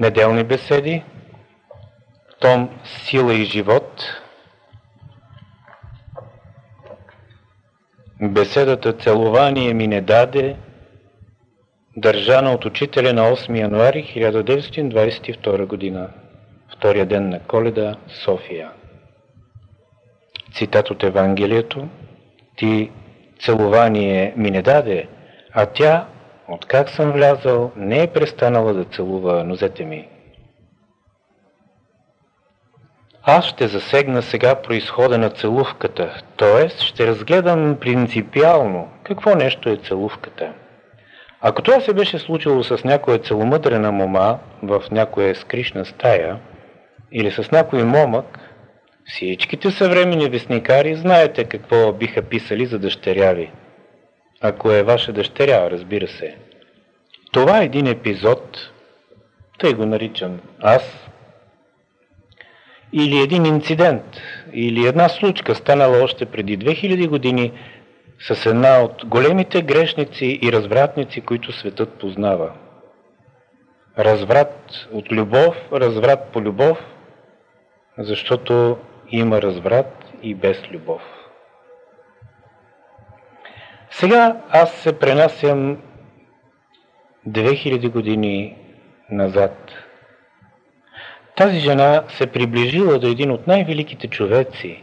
Неделни беседи, том Сила и живот, беседата Целование ми не даде, държана от учителя на 8 януари 1922 година, втория ден на Коледа, София. Цитат от Евангелието Ти целование ми не даде, а тя, откак съм влязал, не е престанала да целува нозете ми. Аз ще засегна сега происхода на целувката, т.е. ще разгледам принципиално какво нещо е целувката. Ако това се беше случило с някоя целомъдрена мома в някоя скришна стая или с някой момък, всичките съвремени вестникари знаете какво биха писали за дъщеря ви. Ако е ваша дъщеря, разбира се. Това е един епизод, тъй го наричам аз, или един инцидент, или една случка, станала още преди 2000 години с една от големите грешници и развратници, които светът познава. Разврат от любов, разврат по любов, защото има разврат и без любов. Сега аз се пренасям 2000 години назад. Тази жена се приближила до един от най-великите човеци,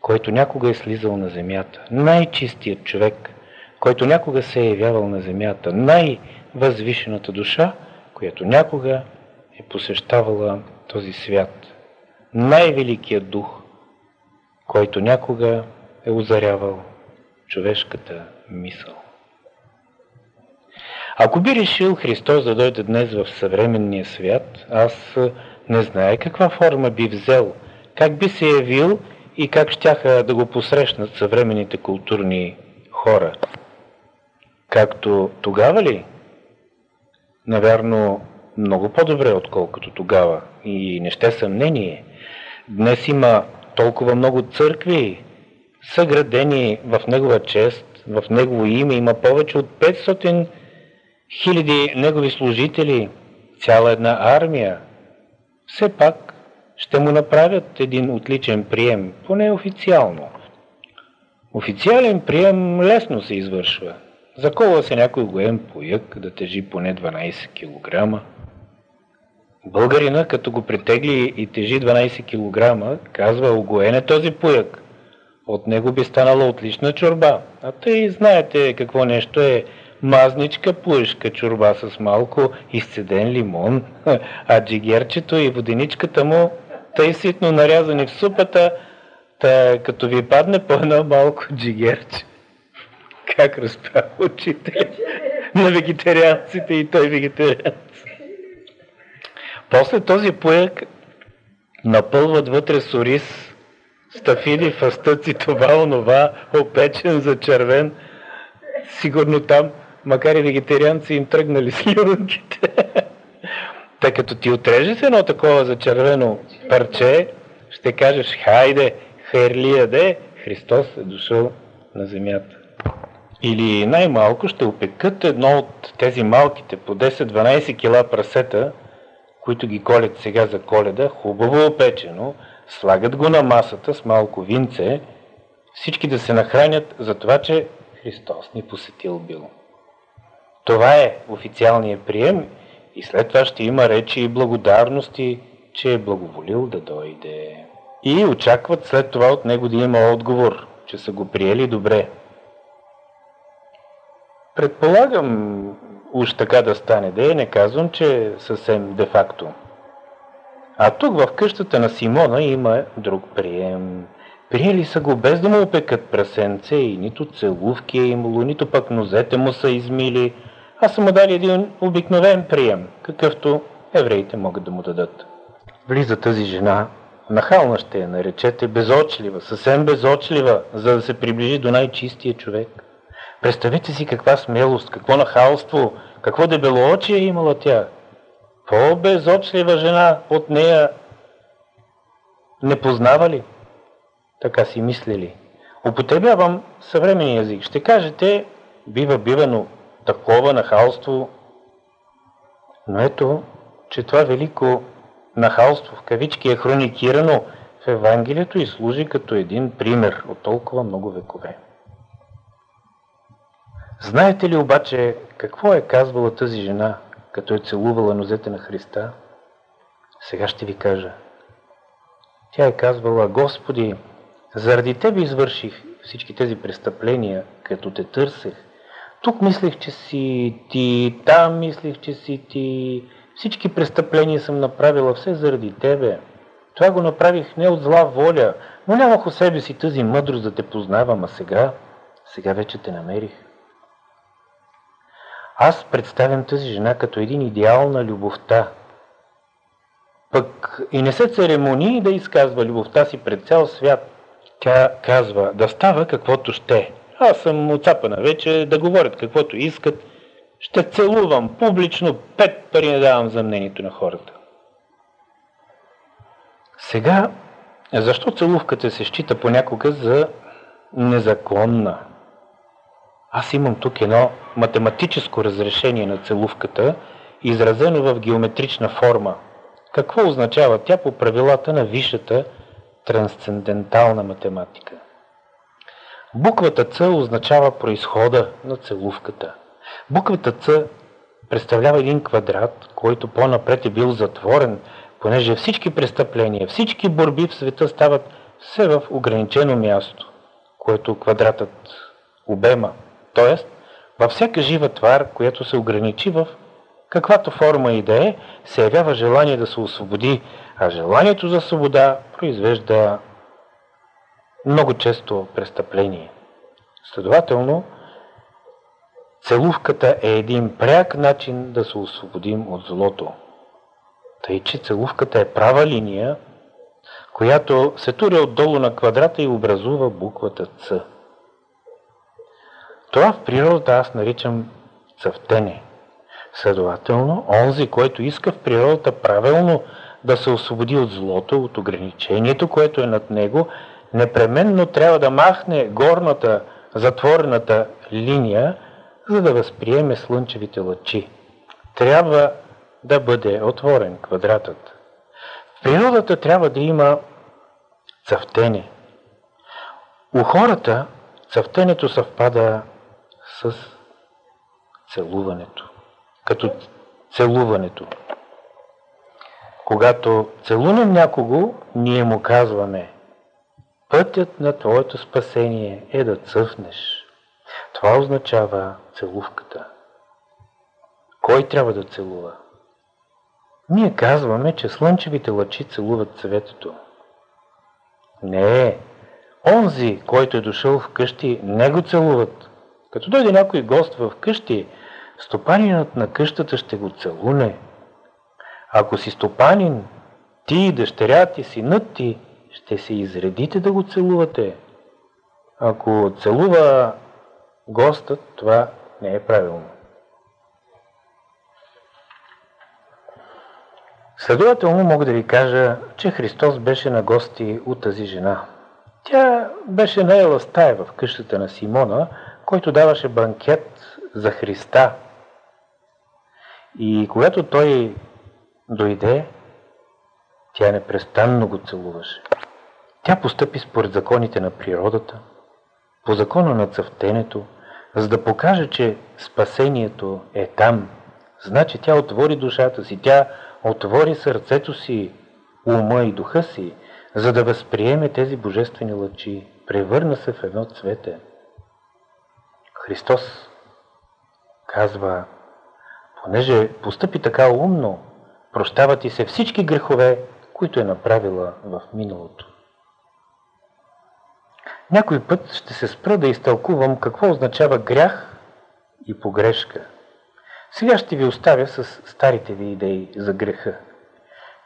който някога е слизал на земята. Най-чистият човек, който някога се е явявал на земята. Най-възвишената душа, която някога е посещавала този свят. Най-великият дух, който някога е озарявал човешката мисъл. Ако би решил Христос да дойде днес в съвременния свят, аз не знае каква форма би взел, как би се явил и как щяха да го посрещнат съвременните културни хора. Както тогава ли? Навярно, много по-добре, отколкото тогава. И не ще съмнение. Днес има толкова много църкви, съградени в Негова чест, в Негово име. Има повече от 500 хиляди Негови служители, цяла една армия. Все пак ще му направят един отличен прием, поне официално. Официален прием лесно се извършва. Закола се някой гоем пояк да тежи поне 12 кг. Българина, като го претегли и тежи 12 кг, казва, огоен е този пояк. От него би станала отлична чорба. А тъй знаете какво нещо е мазничка плъшка чорба с малко изцеден лимон, а джигерчето и воденичката му тъй ситно нарязани в супата, та като ви падне по едно малко джигерче. Как разправя очите на вегетарианците и той вегетарианци. После този пояк напълват вътре с ориз, стафиди, фастъци, това, онова, опечен, зачервен. Сигурно там, макар и вегетарианци, им тръгнали слюнките. Тъй като ти отрежеш едно такова зачервено парче, ще кажеш, хайде, херлия де, Христос е дошъл на земята. Или най-малко ще опекат едно от тези малките по 10-12 кила прасета, които ги колят сега за коледа, хубаво опечено, слагат го на масата с малко винце, всички да се нахранят за това, че Христос ни посетил бил. Това е официалният прием и след това ще има речи и благодарности, че е благоволил да дойде. И очакват след това от него да има отговор, че са го приели добре. Предполагам, уж така да стане, да не казвам, че е съвсем де-факто. А тук в къщата на Симона има друг прием. Приели са го без да му опекат прасенце и нито целувки е имало, нито пък нозете му са измили, а са му дали един обикновен прием, какъвто евреите могат да му дадат. Влиза тази жена, нахална ще я наречете, безочлива, съвсем безочлива, за да се приближи до най-чистия човек. Представете си каква смелост, какво нахалство, какво дебелоочие е имала тя. По-безочлива жена от нея не познава ли? Така си мислили. Употребявам съвременния език. Ще кажете, бива, бива, но такова нахалство. Но ето, че това велико нахалство в кавички е хроникирано в Евангелието и служи като един пример от толкова много векове. Знаете ли обаче какво е казвала тази жена, като е целувала нозете на Христа? Сега ще ви кажа. Тя е казвала, Господи, заради Тебе извърших всички тези престъпления, като те търсех. Тук мислех, че си ти, там мислех, че си ти. Всички престъпления съм направила все заради Тебе. Това го направих не от зла воля, но нямах у себе си тази мъдрост да те познавам, а сега, сега вече те намерих. Аз представям тази жена като един идеал на любовта. Пък и не се церемони да изказва любовта си пред цял свят. Тя казва да става каквото ще. Аз съм оцапана вече да говорят каквото искат. Ще целувам публично, пет пари не давам за мнението на хората. Сега, защо целувката се счита понякога за незаконна? Аз имам тук едно математическо разрешение на целувката, изразено в геометрична форма. Какво означава тя по правилата на висшата трансцендентална математика? Буквата Ц означава происхода на целувката. Буквата Ц представлява един квадрат, който по-напред е бил затворен, понеже всички престъпления, всички борби в света стават все в ограничено място, което квадратът обема. Тоест, във всяка жива твар, която се ограничи в каквато форма и да е, се явява желание да се освободи, а желанието за свобода произвежда много често престъпление. Следователно, целувката е един пряк начин да се освободим от злото. Тъй, че целувката е права линия, която се туря отдолу на квадрата и образува буквата Ц. Това в природата аз наричам цъфтене. Следователно, онзи, който иска в природата правилно да се освободи от злото, от ограничението, което е над него, непременно трябва да махне горната затворената линия, за да възприеме слънчевите лъчи. Трябва да бъде отворен квадратът. В природата трябва да има цъфтене. У хората цъфтенето съвпада с целуването. Като целуването. Когато целунем някого, ние му казваме Пътят на твоето спасение е да цъфнеш. Това означава целувката. Кой трябва да целува? Ние казваме, че слънчевите лъчи целуват цветето. Не, онзи, който е дошъл в къщи, не го целуват. Като дойде някой гост в къщи, стопанинът на къщата ще го целуне. Ако си стопанин, ти, дъщеря ти, синът ти, ще се изредите да го целувате. Ако целува гостът, това не е правилно. Следователно мога да ви кажа, че Христос беше на гости от тази жена. Тя беше наела стая в къщата на Симона, който даваше банкет за Христа. И когато той дойде, тя непрестанно го целуваше. Тя постъпи според законите на природата, по закона на цъфтенето, за да покаже, че спасението е там. Значи тя отвори душата си, тя отвори сърцето си, ума и духа си, за да възприеме тези божествени лъчи. Превърна се в едно цвете. Христос казва, понеже постъпи така умно, прощават ти се всички грехове, които е направила в миналото. Някой път ще се спра да изтълкувам какво означава грях и погрешка. Сега ще ви оставя с старите ви идеи за греха.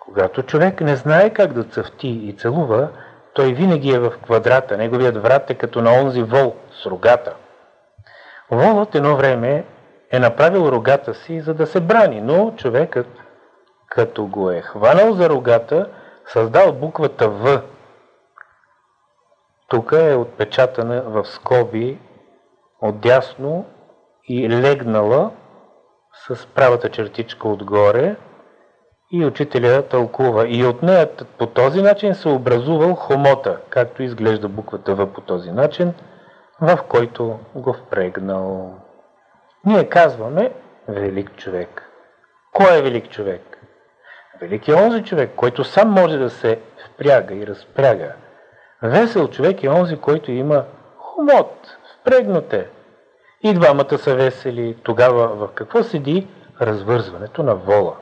Когато човек не знае как да цъфти и целува, той винаги е в квадрата. Неговият врат е като на онзи вол с рогата. Волът едно време е направил рогата си, за да се брани, но човекът, като го е хванал за рогата, създал буквата В тук е отпечатана в скоби отдясно и легнала с правата чертичка отгоре И учителя тълкува. И от нея по този начин се образувал хомота, както изглежда буквата В по този начин, в който го впрегнал. Ние казваме велик човек. Кой е велик човек? Велик е онзи човек, който сам може да се впряга и разпряга. Весел човек е онзи, който има хомот, впрегнате. И двамата са весели. Тогава в какво седи развързването на вола?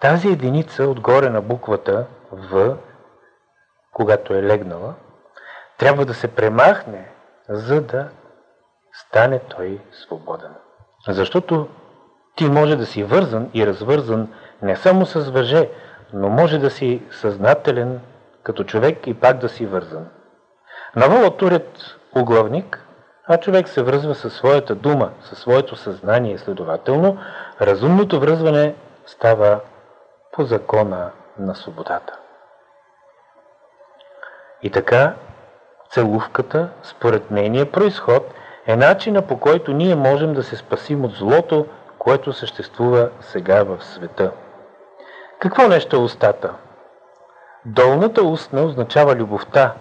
Тази единица отгоре на буквата В, когато е легнала, трябва да се премахне, за да стане той свободен. Защото ти може да си вързан и развързан не само с въже, но може да си съзнателен като човек и пак да си вързан. На вола турят оглавник, а човек се връзва със своята дума, със своето съзнание. Следователно, разумното връзване става по закона на свободата. И така, целувката, според нейния происход, е начина по който ние можем да се спасим от злото, което съществува сега в света. Какво нещо е устата? Долната устна означава любовта.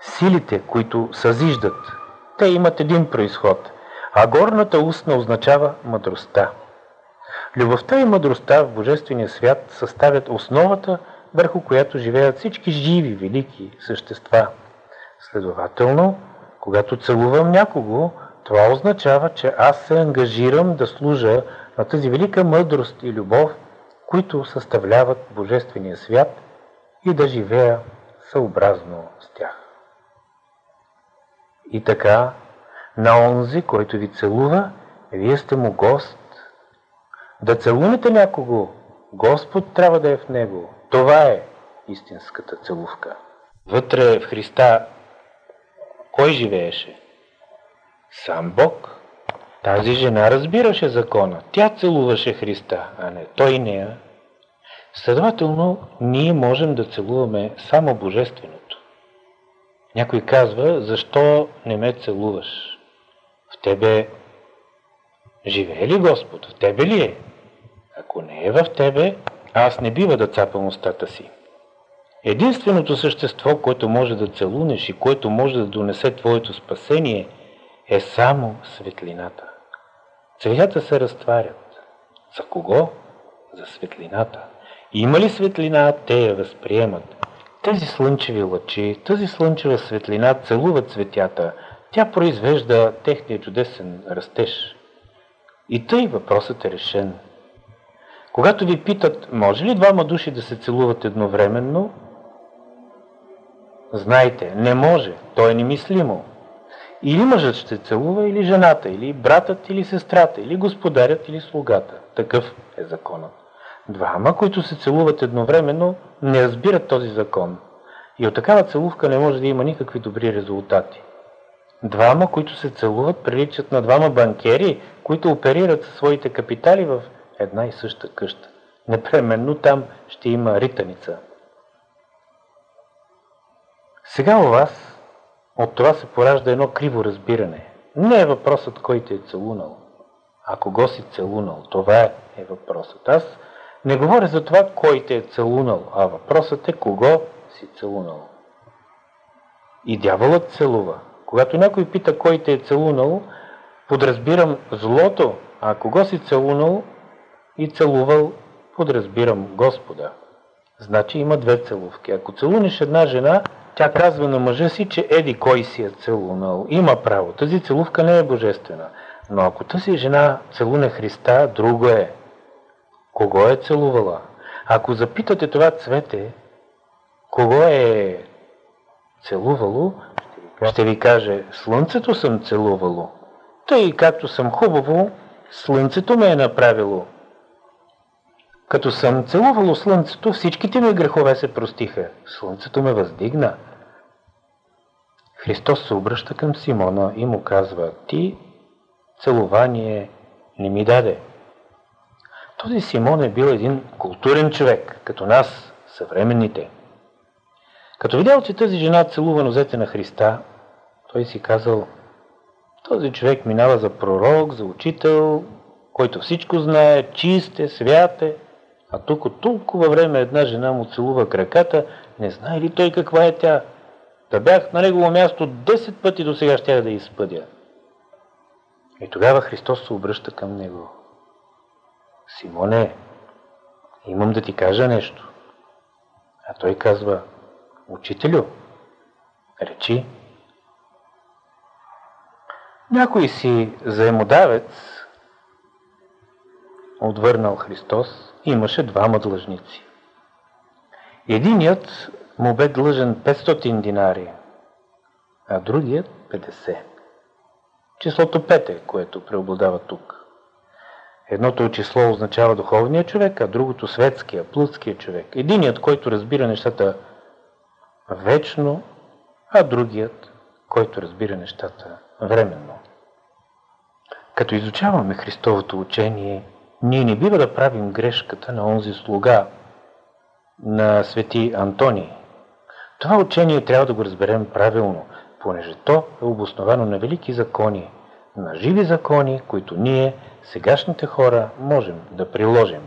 Силите, които съзиждат, те имат един происход, а горната устна означава мъдростта. Любовта и мъдростта в Божествения свят съставят основата, върху която живеят всички живи, велики същества. Следователно, когато целувам някого, това означава, че аз се ангажирам да служа на тази велика мъдрост и любов, които съставляват Божествения свят и да живея съобразно с тях. И така, на онзи, който ви целува, вие сте му гост. Да целунете някого, Господ трябва да е в него. Това е истинската целувка. Вътре в Христа кой живееше? Сам Бог. Тази жена разбираше закона. Тя целуваше Христа, а не той нея. Следователно, ние можем да целуваме само Божественото. Някой казва, защо не ме целуваш? В тебе живее ли Господ? В тебе ли е? Ако не е в тебе, аз не бива да цапам устата си. Единственото същество, което може да целунеш и което може да донесе твоето спасение, е само светлината. Цветята се разтварят. За кого? За светлината. Има ли светлина, те я възприемат. Тези слънчеви лъчи, тази слънчева светлина целуват цветята. Тя произвежда техния чудесен растеж. И тъй въпросът е решен. Когато ви питат, може ли двама души да се целуват едновременно, знайте, не може, то е немислимо. Или мъжът ще целува, или жената, или братът, или сестрата, или господарят, или слугата. Такъв е законът. Двама, които се целуват едновременно, не разбират този закон. И от такава целувка не може да има никакви добри резултати. Двама, които се целуват, приличат на двама банкери, които оперират със своите капитали в една и съща къща. Непременно там ще има ританица. Сега у вас от това се поражда едно криво разбиране. Не е въпросът кой те е целунал, а кого си целунал. Това е въпросът. Аз не говоря за това кой те е целунал, а въпросът е кого си целунал. И дяволът целува. Когато някой пита кой те е целунал, подразбирам злото, а кого си целунал и целувал, подразбирам Господа. Значи има две целувки. Ако целунеш една жена, тя казва на мъжа си, че еди кой си е целунал. Има право. Тази целувка не е божествена. Но ако тази жена целуне Христа, друго е. Кого е целувала? Ако запитате това цвете, кого е целувало, ще ви каже, слънцето съм целувало. Тъй както съм хубаво, слънцето ме е направило. Като съм целувало слънцето, всичките ми грехове се простиха. Слънцето ме въздигна. Христос се обръща към Симона и му казва, ти целувание не ми даде. Този Симон е бил един културен човек, като нас, съвременните. Като видял, че тази жена целува нозете на Христа, той си казал, този човек минава за пророк, за учител, който всичко знае, чист е, свят е, а тук от толкова време една жена му целува краката, не знае ли той каква е тя? Да бях на негово място 10 пъти до сега щях да изпъдя. И тогава Христос се обръща към него. Симоне, имам да ти кажа нещо. А той казва, учителю, речи. Някой си заемодавец, отвърнал Христос, имаше двама длъжници. Единият му бе длъжен 500 динари, а другият 50. Числото 5 е, което преобладава тук. Едното число означава духовния човек, а другото светския, плътския човек. Единият, който разбира нещата вечно, а другият, който разбира нещата временно. Като изучаваме Христовото учение, ние не бива да правим грешката на онзи слуга, на свети Антоний. Това учение трябва да го разберем правилно, понеже то е обосновано на велики закони, на живи закони, които ние, сегашните хора, можем да приложим.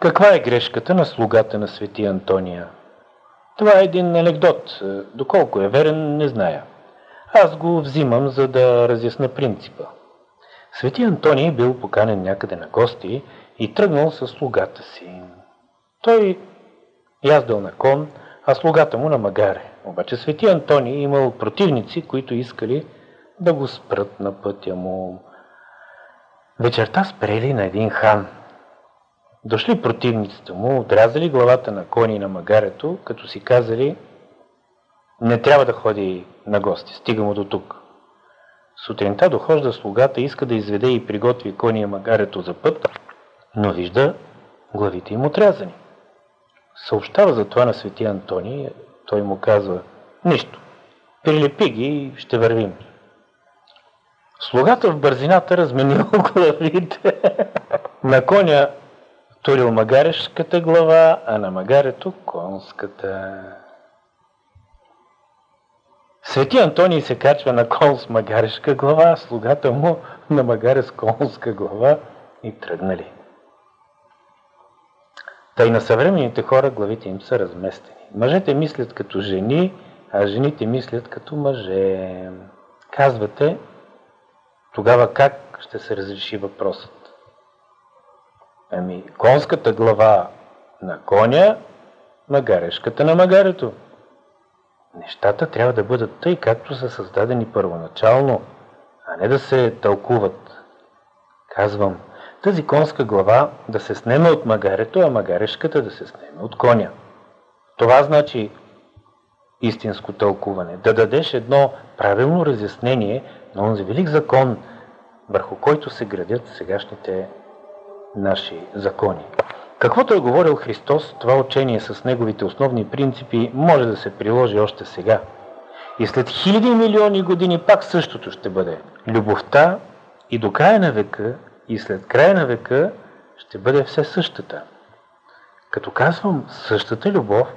Каква е грешката на слугата на свети Антония? Това е един анекдот. Доколко е верен, не зная. Аз го взимам, за да разясна принципа. Свети Антоний бил поканен някъде на гости и тръгнал с слугата си. Той яздал на кон, а слугата му на магаре. Обаче свети Антоний имал противници, които искали да го спрат на пътя му. Вечерта спрели на един хан. Дошли противниците му, отрязали главата на кони на магарето, като си казали не трябва да ходи на гости, стига му до тук. Сутринта дохожда слугата, иска да изведе и приготви кония магарето за път, но вижда главите им отрязани. Съобщава за това на свети Антоний, той му казва, нищо, прилепи ги и ще вървим. Слугата в бързината разменил главите. на коня турил магарешката глава, а на магарето конската. Свети Антоний се качва на кон с магарешка глава, слугата му на магаре с конска глава и тръгнали. Тъй на съвременните хора главите им са разместени. Мъжете мислят като жени, а жените мислят като мъже. Казвате, тогава как ще се разреши въпросът? Ами, конската глава на коня, магарешката на магарето. Нещата трябва да бъдат тъй, както са създадени първоначално, а не да се тълкуват. Казвам, тази конска глава да се снеме от магарето, а магарешката да се снеме от коня. Това значи истинско тълкуване. Да дадеш едно правилно разяснение на онзи велик закон, върху който се градят сегашните наши закони. Каквото е говорил Христос, това учение с неговите основни принципи може да се приложи още сега. И след хиляди милиони години пак същото ще бъде. Любовта и до края на века и след края на века ще бъде все същата. Като казвам същата любов,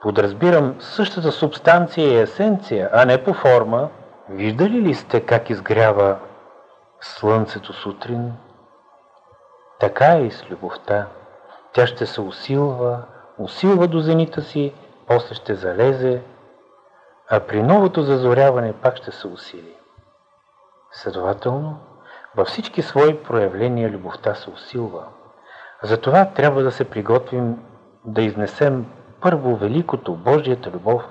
подразбирам същата субстанция и есенция, а не по форма. Виждали ли сте как изгрява слънцето сутрин? Така е и с любовта. Тя ще се усилва, усилва до зенита си, после ще залезе, а при новото зазоряване пак ще се усили. Следователно, във всички свои проявления любовта се усилва. Затова трябва да се приготвим да изнесем първо великото Божията любов.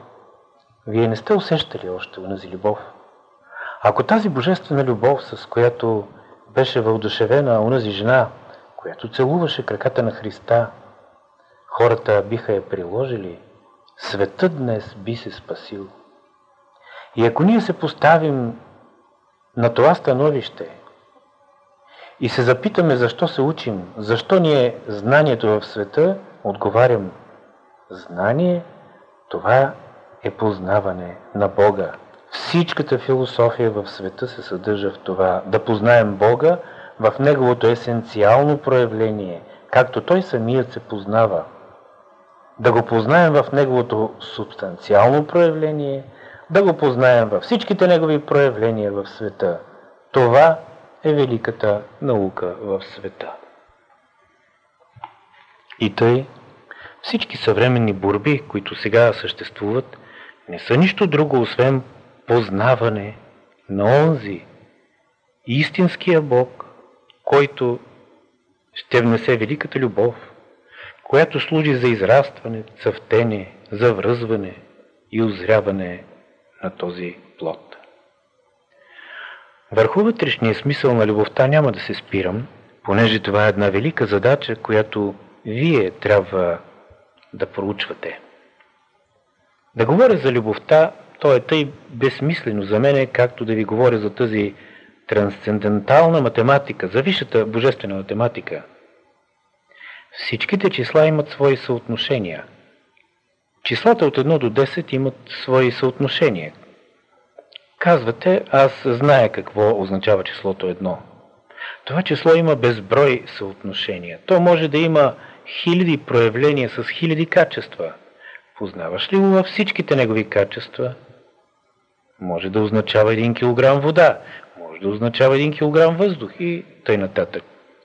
Вие не сте усещали още унази любов. Ако тази божествена любов, с която беше въодушевена унази жена, която целуваше краката на Христа, хората биха я приложили, светът днес би се спасил. И ако ние се поставим на това становище, и се запитаме защо се учим, защо ни е знанието в света, отговарям, знание, това е познаване на Бога. Всичката философия в света се съдържа в това, да познаем Бога в Неговото есенциално проявление, както Той самият се познава. Да го познаем в Неговото субстанциално проявление, да го познаем във всичките Негови проявления в света. Това е великата наука в света. И тъй, всички съвременни борби, които сега съществуват, не са нищо друго, освен познаване на онзи истинския Бог, който ще внесе великата любов, която служи за израстване, цъфтение, за връзване и озряване на този плод. Върху вътрешния смисъл на любовта няма да се спирам, понеже това е една велика задача, която вие трябва да проучвате. Да говоря за любовта, то е тъй безсмислено за мене, както да ви говоря за тази трансцендентална математика, за висшата божествена математика. Всичките числа имат свои съотношения. Числата от 1 до 10 имат свои съотношения. Казвате, аз зная какво означава числото 1. Това число има безброй съотношения. То може да има хиляди проявления с хиляди качества. Познаваш ли го във всичките негови качества? Може да означава 1 кг вода, може да означава 1 кг въздух и тъй нататък.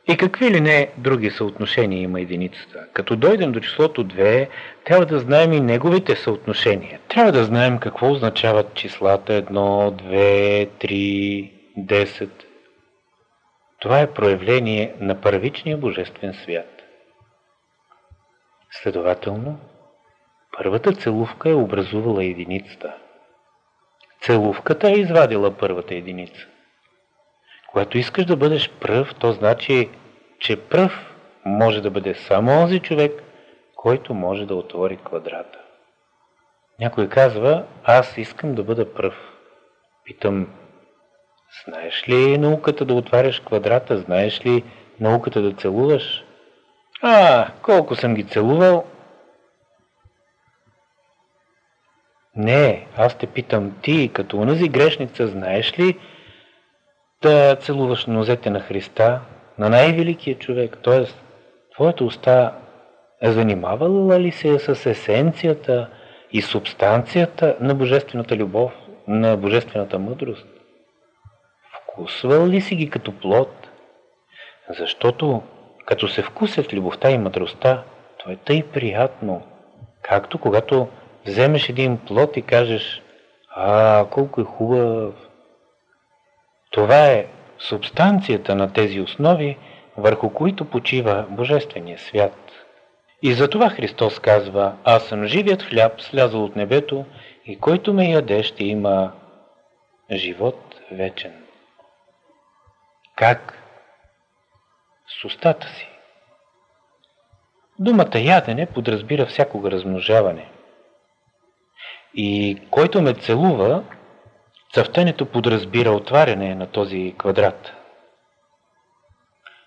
И какви ли не други съотношения има единицата. Като дойдем до числото 2, трябва да знаем и неговите съотношения. Трябва да знаем какво означават числата 1, 2, 3, 10. Това е проявление на първичния божествен свят. Следователно, първата целувка е образувала единицата. Целувката е извадила първата единица. Когато искаш да бъдеш пръв, то значи, че пръв може да бъде само онзи човек, който може да отвори квадрата. Някой казва, аз искам да бъда пръв. Питам, знаеш ли науката да отваряш квадрата? Знаеш ли науката да целуваш? А, колко съм ги целувал? Не, аз те питам, ти като онази грешница знаеш ли да целуваш нозете на Христа, на най-великия човек, т.е. твоята уста е занимавала ли се с есенцията и субстанцията на божествената любов, на божествената мъдрост? Вкусвал ли си ги като плод? Защото като се вкусят любовта и мъдростта, то е тъй приятно, както когато вземеш един плод и кажеш, а, колко е хубав. Това е субстанцията на тези основи, върху които почива Божествения свят. И затова Христос казва, аз съм живият хляб, слязал от небето, и който ме яде, ще има живот вечен. Как? С устата си. Думата ядене подразбира всякога размножаване. И който ме целува, цъфтенето подразбира отваряне на този квадрат.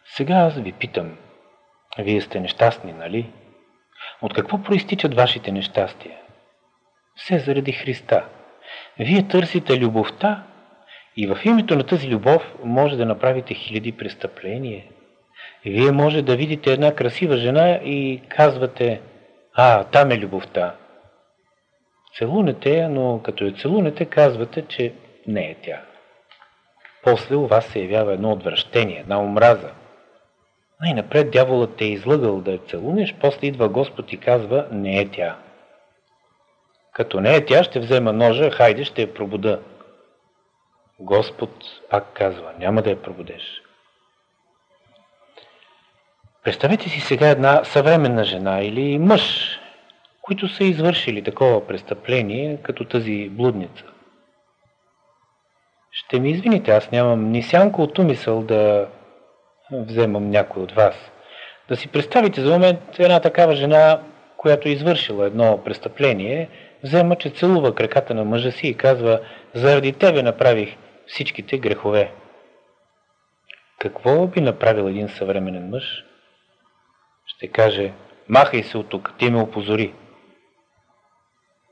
Сега аз ви питам, вие сте нещастни, нали? От какво проистичат вашите нещастия? Все заради Христа. Вие търсите любовта и в името на тази любов може да направите хиляди престъпления. Вие може да видите една красива жена и казвате, а, там е любовта. Целунете я, но като я целунете, казвате, че не е тя. После у вас се явява едно отвращение, една омраза. Най-напред дяволът те е излъгал да я целунеш, после идва Господ и казва, не е тя. Като не е тя, ще взема ножа, хайде, ще я пробуда. Господ пак казва, няма да я пробудеш. Представете си сега една съвременна жена или мъж, които са извършили такова престъпление, като тази блудница. Ще ми извините, аз нямам ни сянко от умисъл да вземам някой от вас. Да си представите за момент една такава жена, която е извършила едно престъпление, взема, че целува краката на мъжа си и казва, заради тебе направих всичките грехове. Какво би направил един съвременен мъж? Ще каже, махай се от тук, ти ме опозори.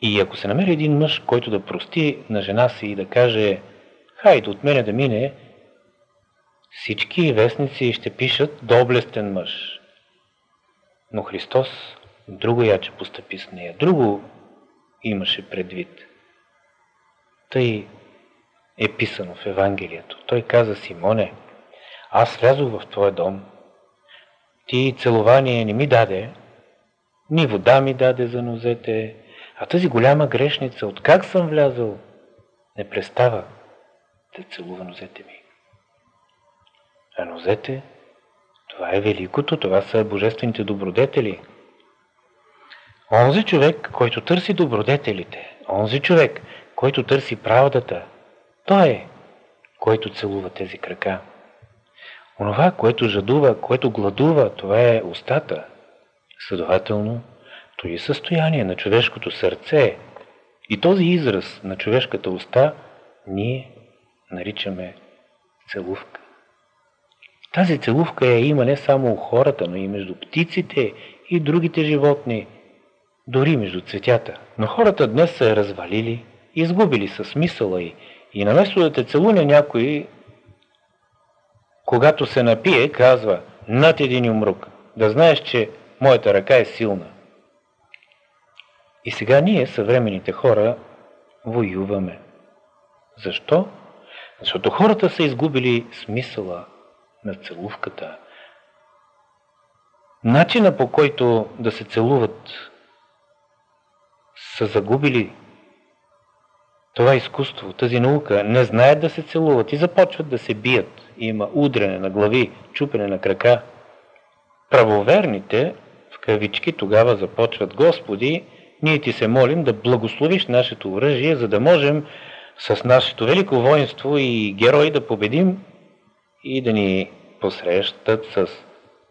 И ако се намери един мъж, който да прости на жена си и да каже, хайде от мене да мине, всички вестници ще пишат доблестен мъж. Но Христос друго яче постъпи с нея, друго имаше предвид. Тъй е писано в Евангелието. Той каза Симоне, аз влязох в твоя дом, ти целование не ми даде, ни вода ми даде за нозете, а тази голяма грешница, от как съм влязъл, не престава да целува нозете ми. А нозете, това е великото, това са божествените добродетели. Онзи човек, който търси добродетелите, онзи човек, който търси правдата, той е, който целува тези крака. Онова, което жадува, което гладува, това е устата. Следователно, то е състояние на човешкото сърце. И този израз на човешката уста ние наричаме целувка. Тази целувка я има не само у хората, но и между птиците и другите животни, дори между цветята. Но хората днес са я развалили, изгубили са смисъла и, и наместо да те целуне някой, когато се напие, казва над един умрук, да знаеш, че моята ръка е силна. И сега ние, съвременните хора, воюваме. Защо? Защото хората са изгубили смисъла на целувката. Начина по който да се целуват са загубили това изкуство, тази наука, не знаят да се целуват и започват да се бият. Има удрене на глави, чупене на крака. Правоверните, в кавички, тогава започват Господи, ние ти се молим да благословиш нашето оръжие, за да можем с нашето велико воинство и герои да победим и да ни посрещат с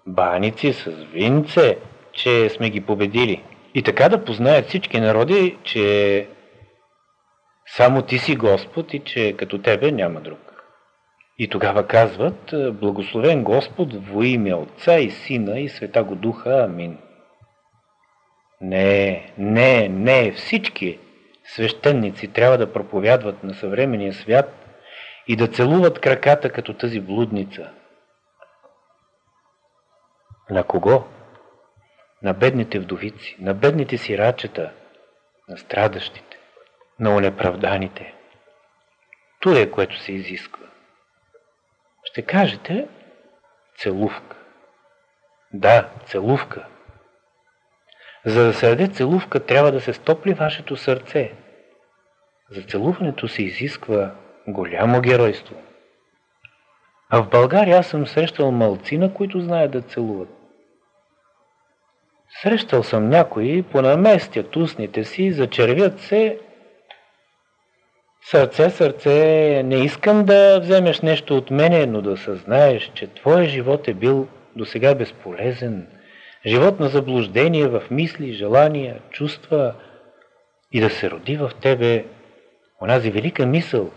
баници, с винце, че сме ги победили. И така да познаят всички народи, че само ти си Господ и че като тебе няма друг. И тогава казват, благословен Господ во име Отца и Сина и Света го Духа. Амин. Не, не, не, всички свещеници трябва да проповядват на съвременния свят и да целуват краката като тази блудница. На кого? На бедните вдовици, на бедните сирачета, на страдащите, на унеправданите. Това е което се изисква. Ще кажете целувка. Да, целувка. За да се даде целувка, трябва да се стопли вашето сърце. За целуването се изисква голямо геройство. А в България аз съм срещал малцина, които знаят да целуват. Срещал съм някои, понаместят устните си, зачервят се. Сърце, сърце, не искам да вземеш нещо от мене, но да съзнаеш, че твоя живот е бил до сега безполезен – живот на заблуждение в мисли, желания, чувства и да се роди в тебе онази велика мисъл,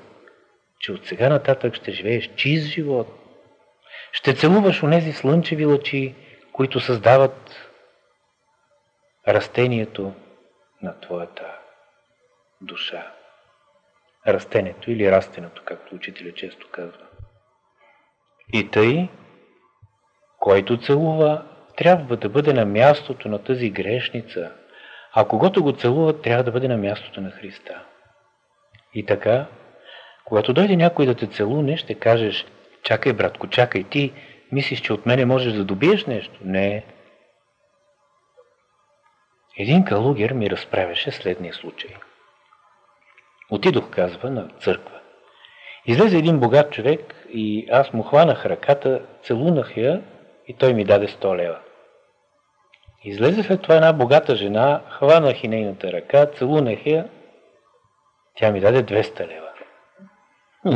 че от сега нататък ще живееш чист живот, ще целуваш онези слънчеви лъчи, които създават растението на твоята душа. Растението или растеното, както учителя често казва. И тъй, който целува, трябва да бъде на мястото на тази грешница, а когато го целуват, трябва да бъде на мястото на Христа. И така, когато дойде някой да те целуне, ще кажеш, чакай, братко, чакай, ти мислиш, че от мене можеш да добиеш нещо? Не. Един калугер ми разправяше следния случай. Отидох, казва, на църква. Излезе един богат човек и аз му хванах ръката, целунах я и той ми даде 100 лева. Излезе след това една богата жена, хванах и нейната ръка, целунах я, тя ми даде 200 лева.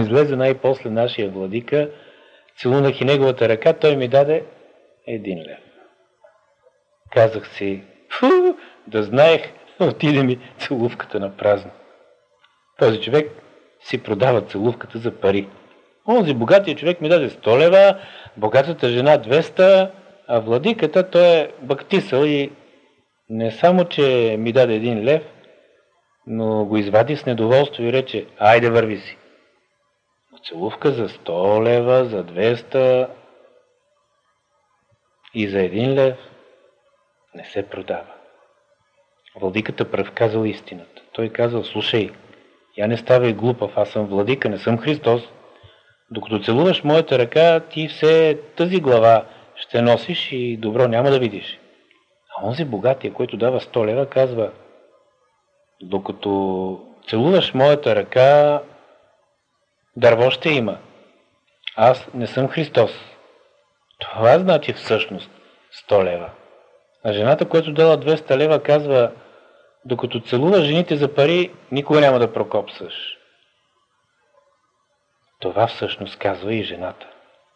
Излезе най-после нашия владика, целунах и неговата ръка, той ми даде един лев. Казах си, фу, да знаех, отиде ми целувката на празно. Този човек си продава целувката за пари. Онзи богатия човек ми даде 100 лева, богатата жена 200, а владиката той е бактисал и не само, че ми даде един лев, но го извади с недоволство и рече, айде върви си. Целувка за 100 лева, за 200 и за един лев не се продава. Владиката пръв казал истината. Той казал, слушай, я не ставай глупав, аз съм владика, не съм Христос. Докато целуваш моята ръка, ти все тази глава ще носиш и добро няма да видиш. А онзи богатия, който дава 100 лева, казва, докато целуваш моята ръка, дърво ще има. Аз не съм Христос. Това значи всъщност 100 лева. А жената, която дала 200 лева, казва, докато целуваш жените за пари, никога няма да прокопсаш. Това всъщност казва и жената,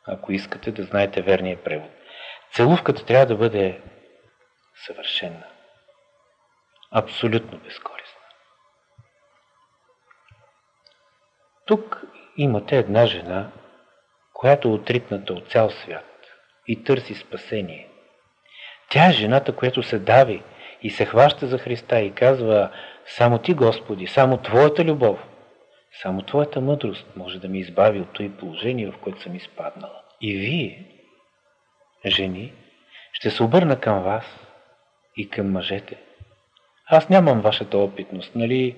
ако искате да знаете верния превод. Целувката трябва да бъде съвършена. Абсолютно безкорисна. Тук имате една жена, която е отритната от цял свят и търси спасение. Тя е жената, която се дави и се хваща за Христа и казва само Ти, Господи, само Твоята любов, само Твоята мъдрост може да ми избави от този положение, в което съм изпаднала. И Вие, жени, ще се обърна към вас и към мъжете. Аз нямам вашата опитност, нали?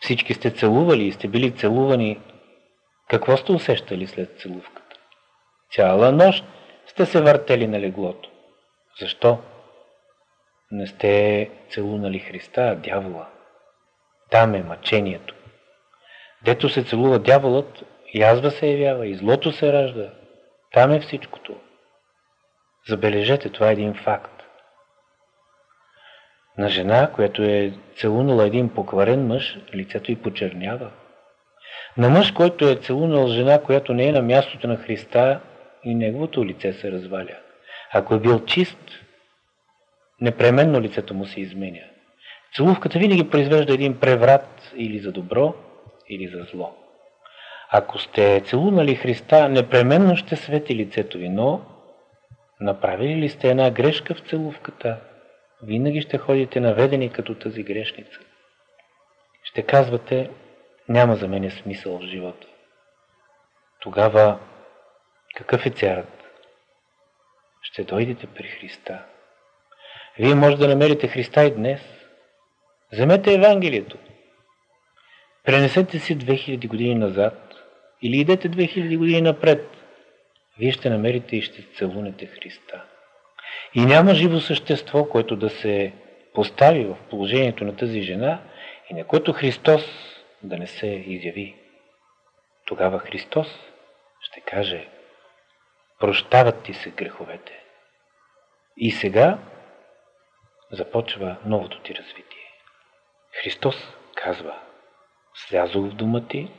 Всички сте целували и сте били целувани. Какво сте усещали след целувката? Цяла нощ сте се въртели на леглото. Защо? Не сте целунали Христа, дявола. Там е мъчението. Дето се целува дяволът, язва се явява и злото се ражда. Там е всичкото. Забележете, това е един факт. На жена, която е целунала един покварен мъж, лицето й почернява. На мъж, който е целунал жена, която не е на мястото на Христа, и неговото лице се разваля. Ако е бил чист, непременно лицето му се изменя. Целувката винаги произвежда един преврат или за добро, или за зло. Ако сте целунали Христа, непременно ще свети лицето ви, но направили ли сте една грешка в целувката, винаги ще ходите наведени като тази грешница. Ще казвате, няма за мене смисъл в живота. Тогава, какъв е царът? Ще дойдете при Христа. Вие може да намерите Христа и днес. Вземете Евангелието. Пренесете си 2000 години назад или идете 2000 години напред. Вие ще намерите и ще целунете Христа. И няма живо същество, което да се постави в положението на тази жена и на което Христос да не се изяви. Тогава Христос ще каже прощават ти се греховете. И сега започва новото ти развитие. Христос казва Слязох в дома ти,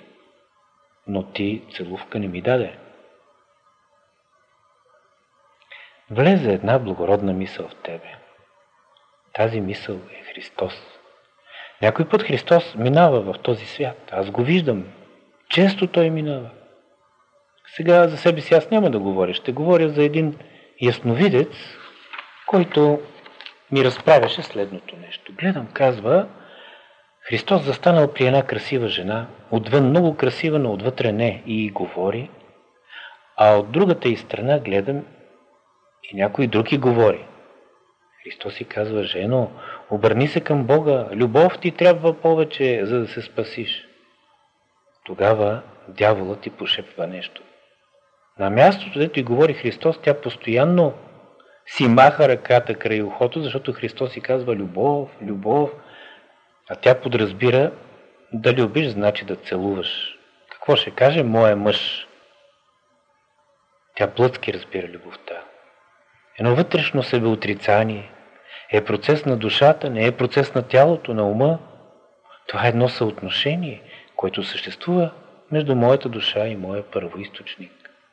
но ти целувка не ми даде. Влезе една благородна мисъл в тебе. Тази мисъл е Христос. Някой път Христос минава в този свят. Аз го виждам. Често той минава. Сега за себе си аз няма да говоря. Ще говоря за един ясновидец, който ми разправяше следното нещо. Гледам, казва, Христос застанал при една красива жена, отвън много красива, но отвътре не, и говори, а от другата и страна гледам и някой друг и говори. Христос си казва, жено, обърни се към Бога, любов ти трябва повече, за да се спасиш. Тогава дяволът ти пошепва нещо. На мястото, дето и говори Христос, тя постоянно си маха ръката край ухото, защото Христос си казва любов, любов, а тя подразбира да любиш, значи да целуваш. Какво ще каже моя мъж? Тя плътски разбира любовта. Едно вътрешно себеотрицание е процес на душата, не е процес на тялото, на ума. Това е едно съотношение, което съществува между моята душа и моя първоисточник.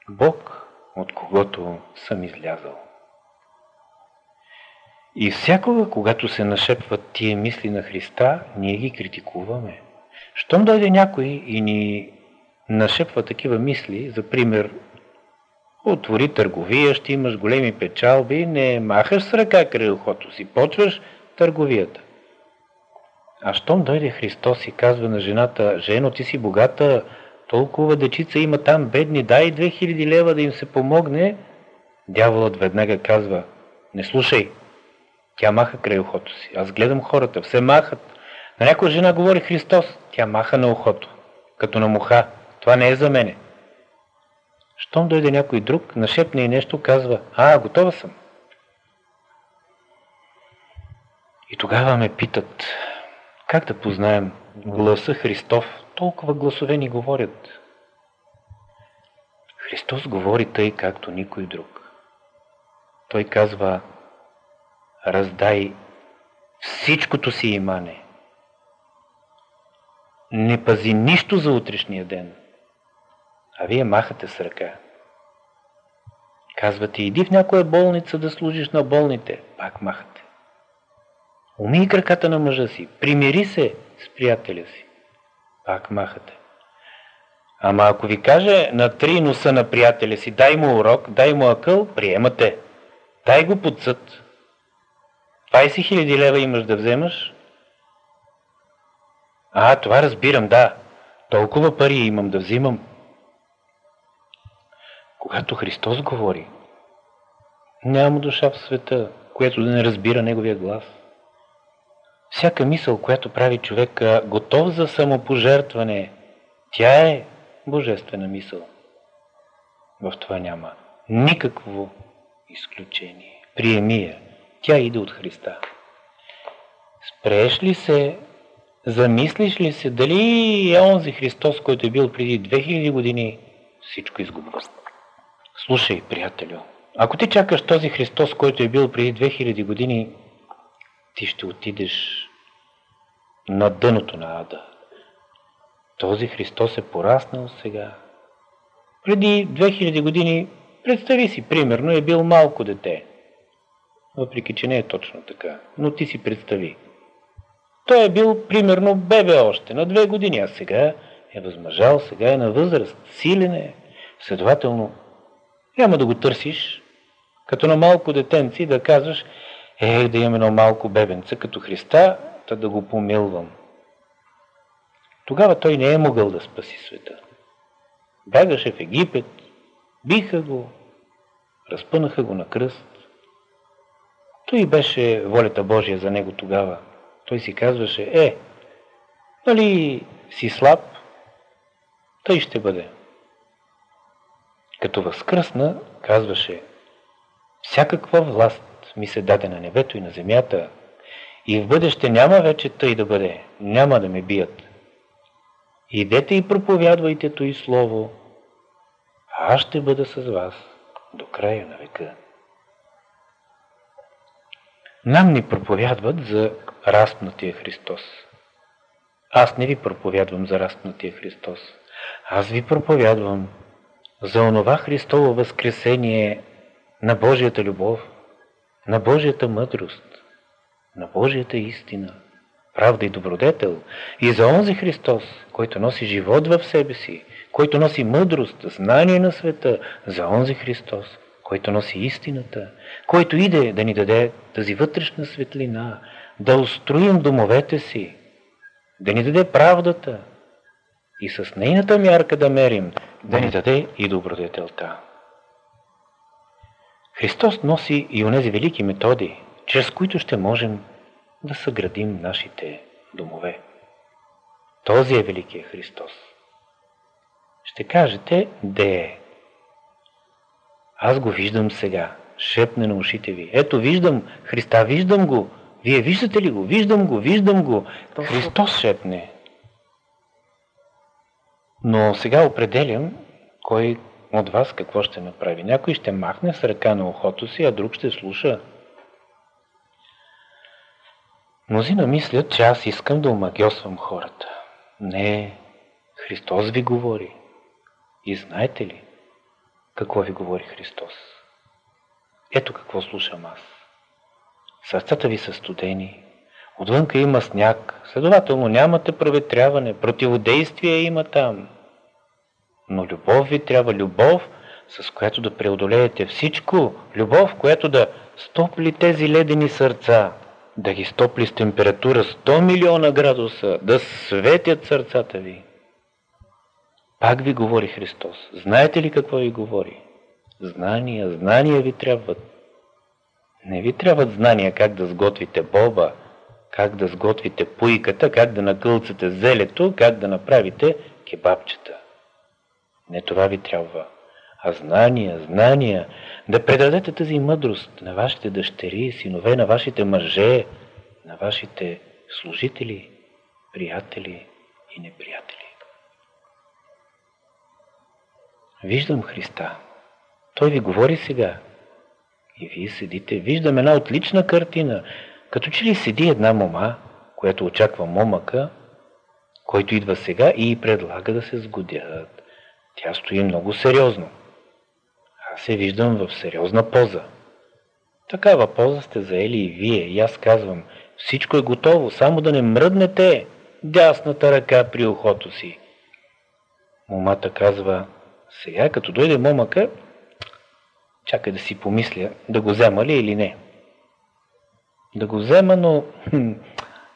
Бог, от когото съм излязал. И всякога, когато се нашепват тия мисли на Христа, ние ги критикуваме. Щом дойде някой и ни нашепва такива мисли, за пример, отвори търговия, ще имаш големи печалби, не махаш с ръка край ухото си, почваш търговията. А щом дойде Христос и казва на жената, жено, ти си богата, толкова дечица има там бедни, дай 2000 лева да им се помогне, дяволът веднага казва, не слушай, тя маха край ухото си. Аз гледам хората, все махат. На някоя жена говори Христос, тя маха на ухото, като на муха. Това не е за мене. Щом дойде някой друг, нашепне и нещо, казва, а, готова съм. И тогава ме питат, как да познаем гласа Христов? Толкова гласове ни говорят. Христос говори тъй, както никой друг. Той казва, раздай всичкото си имане. Не пази нищо за утрешния ден. А вие махате с ръка. Казвате, иди в някоя болница да служиш на болните. Пак махате. Умий краката на мъжа си. Примири се с приятеля си. Пак махате. Ама ако ви каже на три носа на приятеля си, дай му урок, дай му акъл, приемате. Дай го под съд. 20 000 лева имаш да вземаш? А, това разбирам, да. Толкова пари имам да взимам. Когато Христос говори, няма душа в света, която да не разбира Неговия глас. Всяка мисъл, която прави човека готов за самопожертване, тя е божествена мисъл. В това няма никакво изключение. Приеми я. Тя иде от Христа. Спрееш ли се, замислиш ли се, дали е онзи Христос, който е бил преди 2000 години, всичко изгубва. Слушай, приятелю, ако ти чакаш този Христос, който е бил преди 2000 години, ти ще отидеш на дъното на ада. Този Христос е пораснал сега. Преди 2000 години, представи си, примерно, е бил малко дете. Въпреки, че не е точно така. Но ти си представи. Той е бил, примерно, бебе още, на две години, а сега е възмъжал, сега е на възраст, силен е. Следователно, няма да го търсиш, като на малко детенци да казваш, е, да имам едно малко бебенце, като Христа, та да го помилвам. Тогава той не е могъл да спаси света. Бягаше в Египет, биха го, разпънаха го на кръст. Той беше волята Божия за него тогава. Той си казваше, е, нали си слаб, тъй ще бъде. Като възкръсна, казваше, всякаква власт ми се даде на небето и на земята, и в бъдеще няма вече тъй да бъде, няма да ме бият. Идете и проповядвайте и слово, а аз ще бъда с вас до края на века. Нам ни проповядват за разпнатия Христос. Аз не ви проповядвам за разпнатия Христос. Аз ви проповядвам за онова Христово възкресение на Божията любов, на Божията мъдрост, на Божията истина, правда и добродетел, и за онзи Христос, който носи живот в себе си, който носи мъдрост, знание на света, за онзи Христос, който носи истината, който иде да ни даде тази вътрешна светлина, да устроим домовете си, да ни даде правдата и с нейната мярка да мерим, да ни даде и добродетелта. Христос носи и онези велики методи, чрез които ще можем да съградим нашите домове. Този е Великия Христос. Ще кажете, де е? Аз го виждам сега, шепне на ушите ви. Ето, виждам Христа, виждам го. Вие виждате ли го? Виждам го, виждам го. Христос шепне. Но сега определям кой от вас какво ще направи. Някой ще махне с ръка на ухото си, а друг ще слуша. Мнозина мислят, че аз искам да омагиосвам хората. Не, Христос ви говори. И знаете ли какво ви говори Христос? Ето какво слушам аз. Сърцата ви са студени, отвънка има сняг, следователно нямате проветряване, противодействие има там. Но любов ви трябва любов, с която да преодолеете всичко, любов, която да стопли тези ледени сърца, да ги стопли с температура 100 милиона градуса, да светят сърцата ви. Пак ви говори Христос. Знаете ли какво ви говори? Знания, знания ви трябват. Не ви трябват знания как да сготвите боба, как да сготвите пуйката, как да накълцате зелето, как да направите кебабчета. Не това ви трябва, а знания, знания, да предадете тази мъдрост на вашите дъщери, синове, на вашите мъже, на вашите служители, приятели и неприятели. Виждам Христа. Той ви говори сега. И вие седите. Виждам една отлична картина. Като че ли седи една мома, която очаква момъка, който идва сега и предлага да се сгодят. Тя стои много сериозно. Аз се виждам в сериозна поза. Такава поза сте заели и вие. И аз казвам, всичко е готово, само да не мръднете дясната ръка при ухото си. Момата казва, сега като дойде момъка, чакай да си помисля, да го взема ли или не. Да го взема, но хм,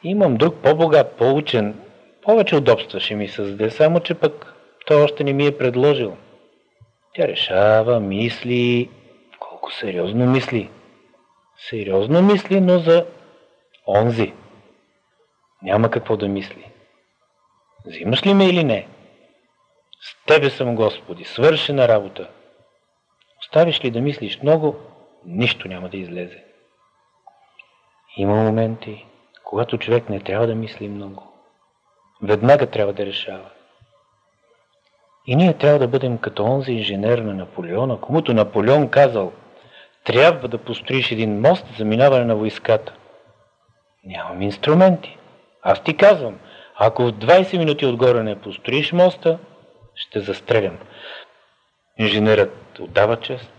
имам друг по-богат, по-учен, повече удобства ще ми създаде, само че пък той още не ми е предложил. Тя решава, мисли, колко сериозно мисли. Сериозно мисли, но за онзи. Няма какво да мисли. Взимаш ли ме или не? С Тебе съм, Господи, свършена работа. Оставиш ли да мислиш много, нищо няма да излезе. Има моменти, когато човек не трябва да мисли много. Веднага трябва да решава. И ние трябва да бъдем като онзи инженер на Наполеона, комуто Наполеон казал, трябва да построиш един мост за минаване на войската. Нямам инструменти. Аз ти казвам, ако в 20 минути отгоре не построиш моста, ще застрелям. Инженерът отдава чест,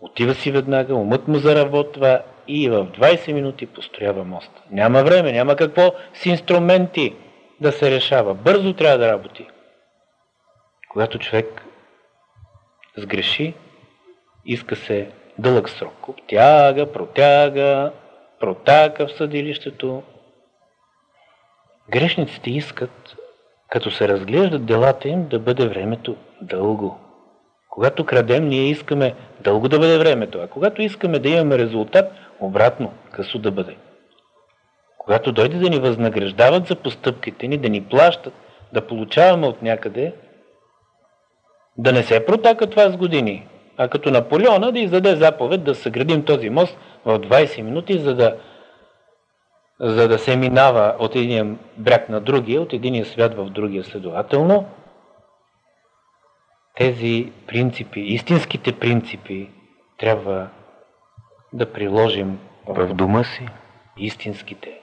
отива си веднага, умът му заработва и в 20 минути построява моста. Няма време, няма какво с инструменти да се решава. Бързо трябва да работи. Когато човек сгреши, иска се дълъг срок. Обтяга, протяга, протака в съдилището. Грешниците искат, като се разглеждат делата им, да бъде времето дълго. Когато крадем, ние искаме дълго да бъде времето, а когато искаме да имаме резултат, обратно, късо да бъде. Когато дойде да ни възнаграждават за постъпките ни, да ни плащат, да получаваме от някъде, да не се протака това с години, а като Наполеона да издаде заповед да съградим този мост в 20 минути, за да, за да се минава от един бряг на другия, от единия свят в другия следователно. Тези принципи, истинските принципи, трябва да приложим в дома си, истинските,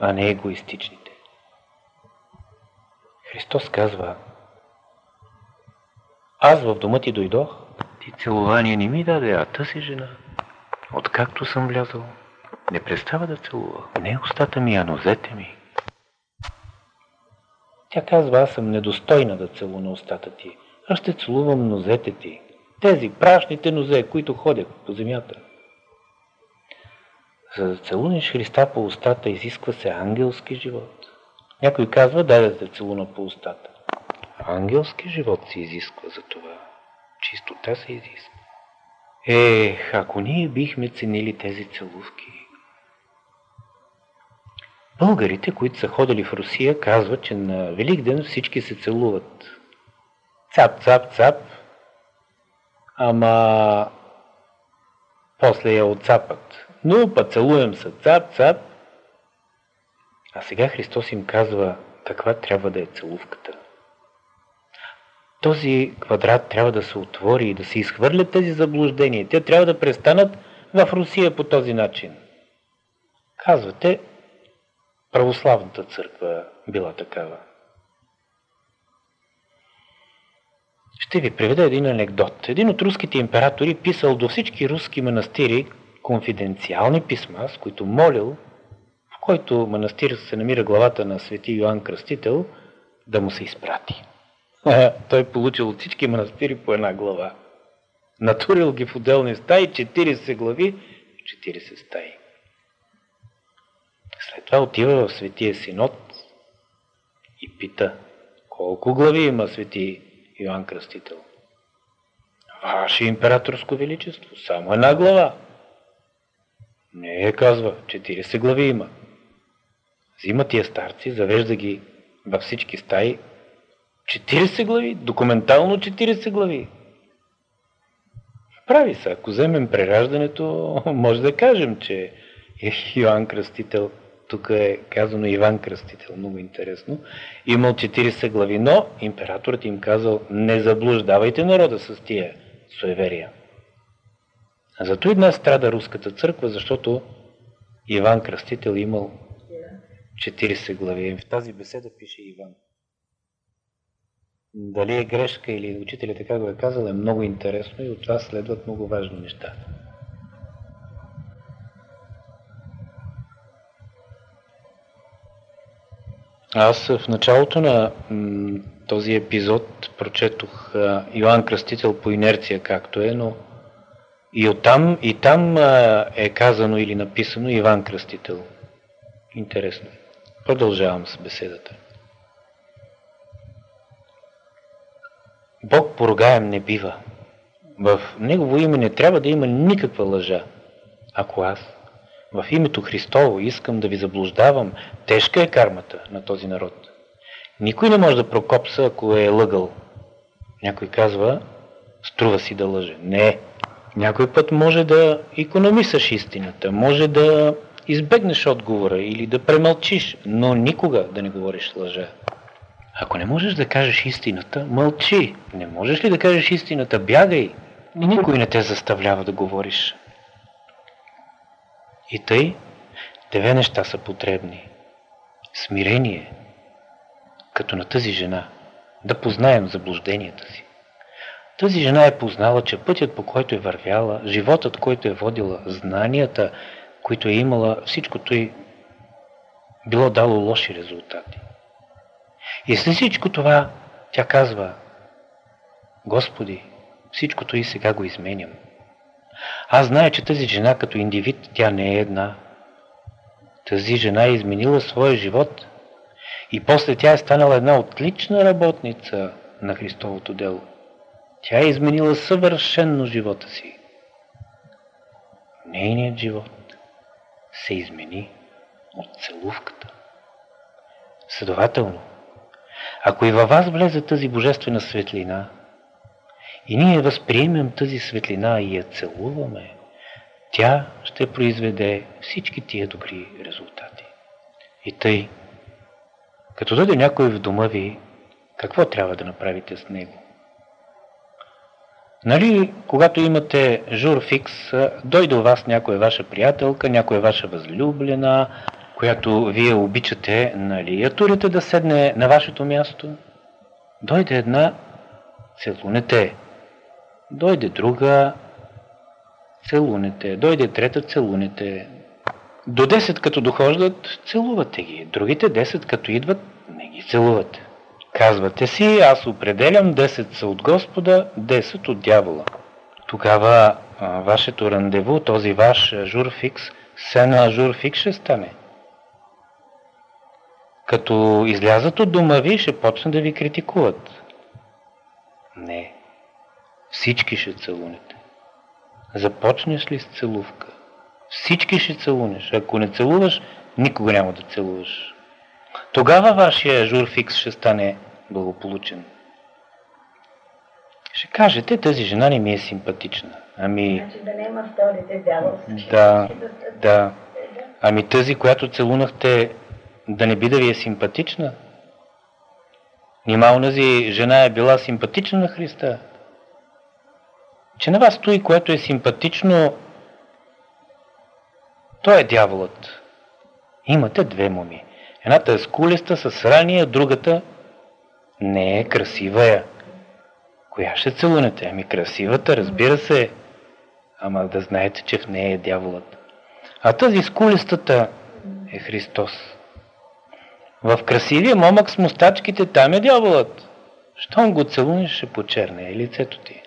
а не егоистичните. Христос казва, аз в дома ти дойдох, ти целувание не ми даде, а та си жена. Откакто съм влязъл, не престава да целува. Не устата ми, а нозете ми. Тя казва, аз съм недостойна да целуна устата ти. Аз ще целувам нозете ти. Тези прашните нозе, които ходят по земята. За да целунеш Христа по устата, изисква се ангелски живот. Някой казва, дай да те целуна по устата. Ангелски живот се изисква за това. Чистота се изисква. Ех, ако ние бихме ценили тези целувки. Българите, които са ходили в Русия, казват, че на Велик ден всички се целуват. Цап, цап, цап. Ама после я отцапат. Но път целуем се цап, цап. А сега Христос им казва каква трябва да е целувката. Този квадрат трябва да се отвори и да се изхвърлят тези заблуждения. Те трябва да престанат в Русия по този начин. Казвате, православната църква била такава. Ще ви приведа един анекдот. Един от руските императори писал до всички руски манастири конфиденциални писма, с които молил, в който манастир се намира главата на свети Йоанн Кръстител, да му се изпрати. Той получил от всички манастири по една глава. Натурил ги в отделни стаи, 40 глави, 40 стаи. След това отива в Светия Синод и пита, колко глави има Свети Йоанн Кръстител? Ваше императорско величество, само една глава. Не, казва, 40 глави има. Взима тия старци, завежда ги във всички стаи, 40 глави, документално 40 глави. Прави се. Ако вземем прераждането, може да кажем, че Йоанн Кръстител, тук е казано Иван Кръстител, много интересно, имал 40 глави, но императорът им казал, не заблуждавайте народа с тия суеверия. Зато и днес страда руската църква, защото Иван Кръстител имал 40 глави. В тази беседа пише Иван. Дали е грешка или учителя така го е казал, е много интересно и от това следват много важни неща. Аз в началото на този епизод прочетох Йоанн Кръстител по инерция, както е, но и оттам, и там е казано или написано Иван Кръстител. Интересно. Продължавам с беседата. Бог поругаем не бива. В Негово име не трябва да има никаква лъжа. Ако аз в името Христово искам да ви заблуждавам, тежка е кармата на този народ. Никой не може да прокопса, ако е лъгал. Някой казва, струва си да лъже. Не. Някой път може да економисаш истината, може да избегнеш отговора или да премълчиш, но никога да не говориш лъжа. Ако не можеш да кажеш истината, мълчи. Не можеш ли да кажеш истината, бягай. Никой не те заставлява да говориш. И тъй, две неща са потребни. Смирение, като на тази жена, да познаем заблужденията си. Тази жена е познала, че пътят по който е вървяла, животът, който е водила, знанията, които е имала, всичкото й било дало лоши резултати. И след всичко това тя казва, Господи, всичкото и сега го изменям. Аз зная, че тази жена като индивид, тя не е една. Тази жена е изменила своя живот и после тя е станала една отлична работница на Христовото дело. Тя е изменила съвършенно живота си. Нейният живот се измени от целувката. Следователно, ако и във вас влезе тази божествена светлина, и ние възприемем тази светлина и я целуваме, тя ще произведе всички тия добри резултати. И тъй, като дойде някой в дома ви, какво трябва да направите с него? Нали, когато имате жур фикс, дойде у вас някоя ваша приятелка, някоя ваша възлюблена, която вие обичате, нали, я турите да седне на вашето място. Дойде една, целунете. Дойде друга, целунете. Дойде трета, целунете. До 10 като дохождат, целувате ги. Другите 10 като идват, не ги целувате. Казвате си, аз определям 10 са от Господа, 10 от дявола. Тогава а, вашето рандеву, този ваш журфикс, се на журфикс ще стане. Като излязат от дома ви, ще почнат да ви критикуват. Не. Всички ще целунете. Започнеш ли с целувка? Всички ще целунеш. Ако не целуваш, никога няма да целуваш. Тогава вашия журфикс ще стане благополучен. Ще кажете, тази жена не ми е симпатична. Ами... Значи да няма вторите дяволски. Да, да. Ами тази, която целунахте, да не би да ви е симпатична? Нима онази жена е била симпатична на Христа? Че на вас стои, което е симпатично, то е дяволът. Имате две моми. Едната е скулиста, с рания, другата не е красива я. Коя ще целунете? Ами красивата, разбира се. Ама да знаете, че в нея е дяволът. А тази скулистата е Христос. В красивия момък с мустачките там е дяволът. Щом го целунеш, ще почерне е лицето ти.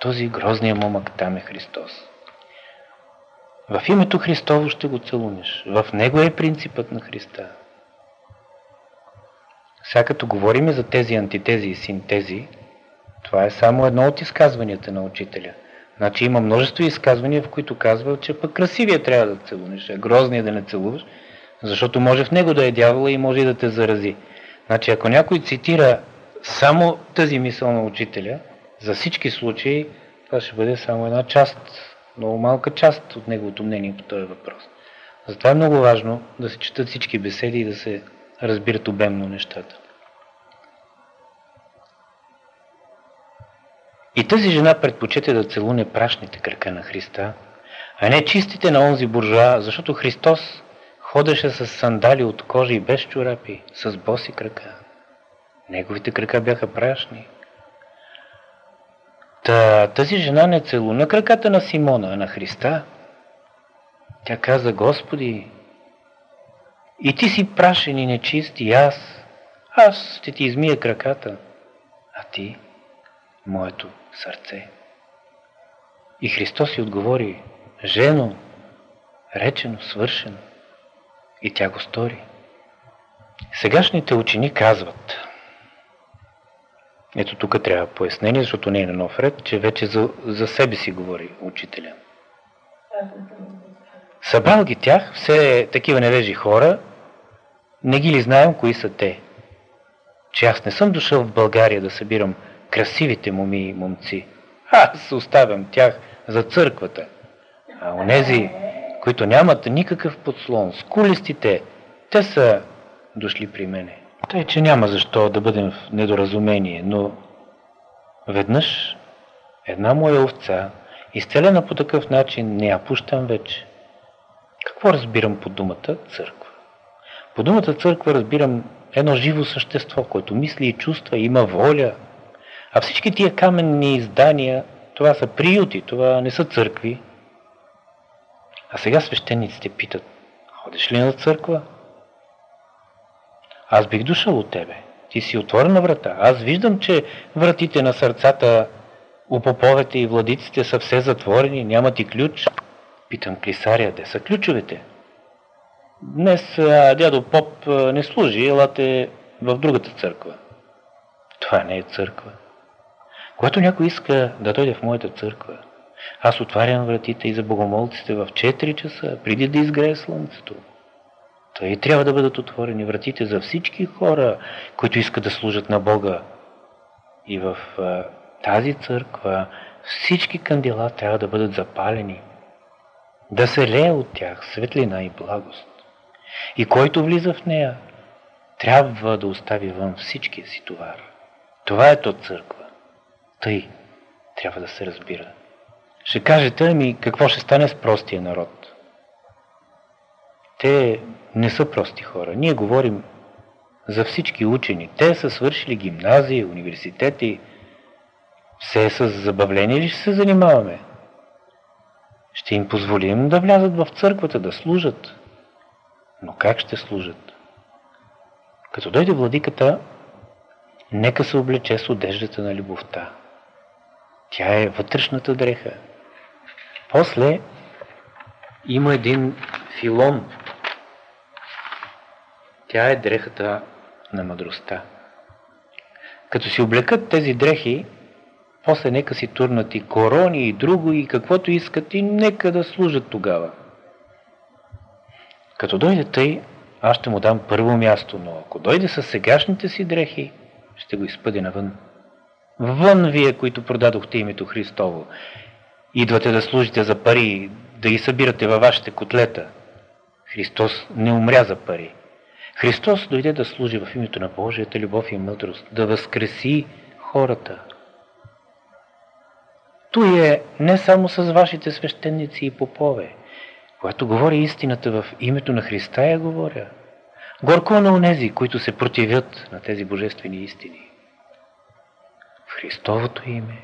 Този грозния момък там е Христос. В името Христово ще го целунеш. В него е принципът на Христа. Сега като говорим за тези антитези и синтези, това е само едно от изказванията на учителя. Значи има множество изказвания, в които казва, че пък красивия трябва да целунеш, а грозния да не целуваш, защото може в него да е дявола и може и да те зарази. Значи ако някой цитира само тази мисъл на учителя, за всички случаи Това ще бъде само една част, много малка част от неговото мнение по този въпрос. Затова е много важно да се четат всички беседи и да се разбират обемно нещата. И тази жена предпочете да целуне прашните крака на Христа, а не чистите на онзи буржуа, защото Христос ходеше с сандали от кожа и без чорапи, с боси крака. Неговите крака бяха прашни. Та, тази жена не целуна краката на Симона, а на Христа. Тя каза, Господи, и ти си прашен и нечист, и аз, аз ще ти измия краката, а ти, моето сърце. И Христос си отговори, жено, речено, свършено. И тя го стори. Сегашните учени казват, ето тук трябва пояснение, защото не е на нов ред, че вече за, за себе си говори учителя. Събрал ги тях, все такива невежи хора, не ги ли знаем кои са те? Че аз не съм дошъл в България да събирам красивите моми и момци. Аз оставям тях за църквата. А онези, които нямат никакъв подслон, скулистите, те са дошли при мене. Тъй, че няма защо да бъдем в недоразумение, но веднъж една моя овца, изцелена по такъв начин, не я пущам вече. Какво разбирам по думата църква? По думата църква разбирам едно живо същество, което мисли и чувства, има воля. А всички тия каменни издания, това са приюти, това не са църкви. А сега свещениците питат, ходиш ли на църква? Аз бих дошъл от тебе. Ти си отворена врата. Аз виждам, че вратите на сърцата у поповете и владиците са все затворени, няма ти ключ. Питам клисаря, де са ключовете? Днес дядо Поп не служи, елате в другата църква. Това не е църква. Когато някой иска да дойде в моята църква, аз отварям вратите и за богомолците в 4 часа, преди да изгрее слънцето. Той трябва да бъдат отворени вратите за всички хора, които искат да служат на Бога. И в тази църква всички кандила трябва да бъдат запалени, да се лее от тях светлина и благост. И който влиза в нея, трябва да остави вън всичкия си товар. Това е то църква. Тъй трябва да се разбира. Ще кажете, ами какво ще стане с простия народ? Те не са прости хора. Ние говорим за всички учени. Те са свършили гимназии, университети. Все с забавление ли ще се занимаваме? Ще им позволим да влязат в църквата, да служат. Но как ще служат? Като дойде владиката, нека се облече с одеждата на любовта. Тя е вътрешната дреха. После има един филон, тя е дрехата на мъдростта. Като си облекат тези дрехи, после нека си турнат и корони и друго и каквото искат и нека да служат тогава. Като дойде тъй, аз ще му дам първо място, но ако дойде с сегашните си дрехи, ще го изпъди навън. Вън вие, които продадохте името Христово. Идвате да служите за пари, да ги събирате във вашите котлета. Христос не умря за пари. Христос дойде да служи в името на Божията любов и мъдрост, да възкреси хората. Той е не само с вашите свещеници и попове. Когато говоря истината в името на Христа, я говоря. Горко на онези, които се противят на тези божествени истини. В Христовото име,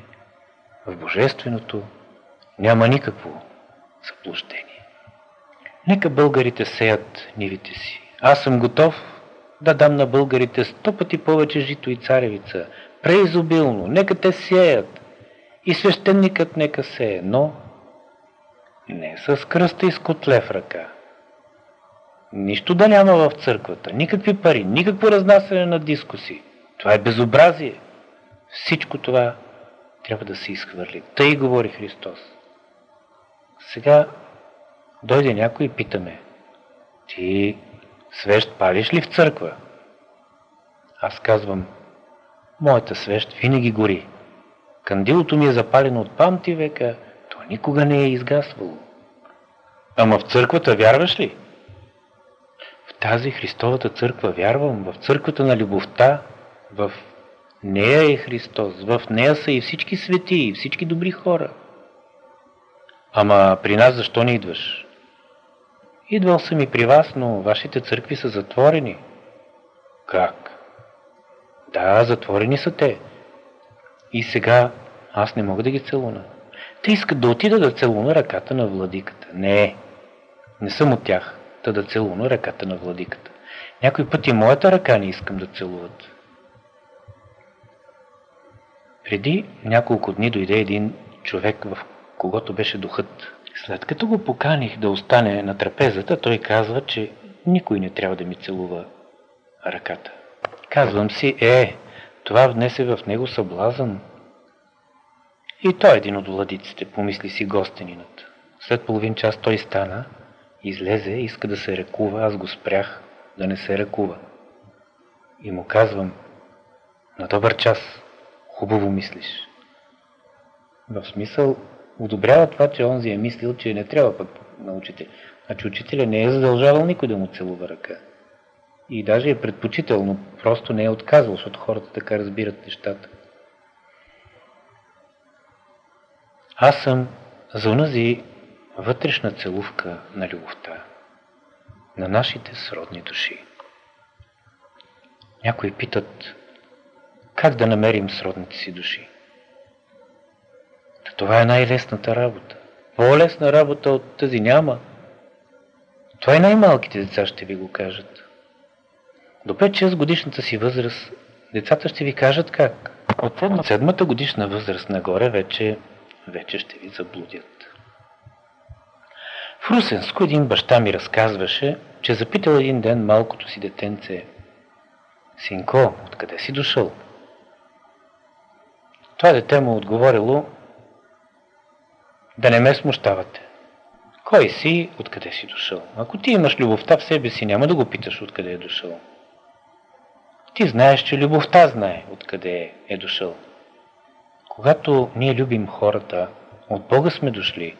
в Божественото, няма никакво заблуждение. Нека българите сеят нивите си, аз съм готов да дам на българите сто пъти повече жито и царевица, преизобилно, нека те сеят. И свещеникът нека сее, но не с кръста и с котле в ръка. Нищо да няма в църквата, никакви пари, никакво разнасяне на дискуси. Това е безобразие. Всичко това трябва да се изхвърли. Тъй говори Христос. Сега дойде някой и питаме. Ти Свещ палиш ли в църква? Аз казвам, моята свещ винаги гори. Кандилото ми е запалено от памти века, то никога не е изгасвало. Ама в църквата вярваш ли? В тази Христовата църква вярвам, в църквата на любовта, в нея е Христос, в нея са и всички свети, и всички добри хора. Ама при нас защо не идваш? Идвал съм и при вас, но вашите църкви са затворени. Как? Да, затворени са те. И сега аз не мога да ги целуна. Те искат да отида да целуна ръката на владиката. Не, не съм от тях, да да целуна ръката на владиката. Някой път и моята ръка не искам да целуват. Преди няколко дни дойде един човек, в когото беше духът. След като го поканих да остане на трапезата, той казва, че никой не трябва да ми целува ръката. Казвам си, е, това внесе в него съблазън. И той е един от владиците, помисли си гостенинът. След половин час той стана, излезе, иска да се ръкува, аз го спрях да не се ръкува. И му казвам, на добър час, хубаво мислиш. В смисъл, одобрява това, че онзи е мислил, че не трябва пък на учителя. Значи учителя не е задължавал никой да му целува ръка. И даже е предпочитал, но просто не е отказвал, защото хората така разбират нещата. Аз съм за онази вътрешна целувка на любовта, на нашите сродни души. Някои питат, как да намерим сродните си души? Това е най-лесната работа. По-лесна работа от тази няма. Това и най-малките деца ще ви го кажат. До 5-6 годишната си възраст децата ще ви кажат как. От седмата годишна възраст нагоре вече, вече ще ви заблудят. В Русенско един баща ми разказваше, че запитал един ден малкото си детенце Синко, откъде си дошъл? Това дете му отговорило да не ме смущавате. Кой си, откъде си дошъл? Ако ти имаш любовта в себе си, няма да го питаш откъде е дошъл. Ти знаеш, че любовта знае откъде е дошъл. Когато ние любим хората, от Бога сме дошли,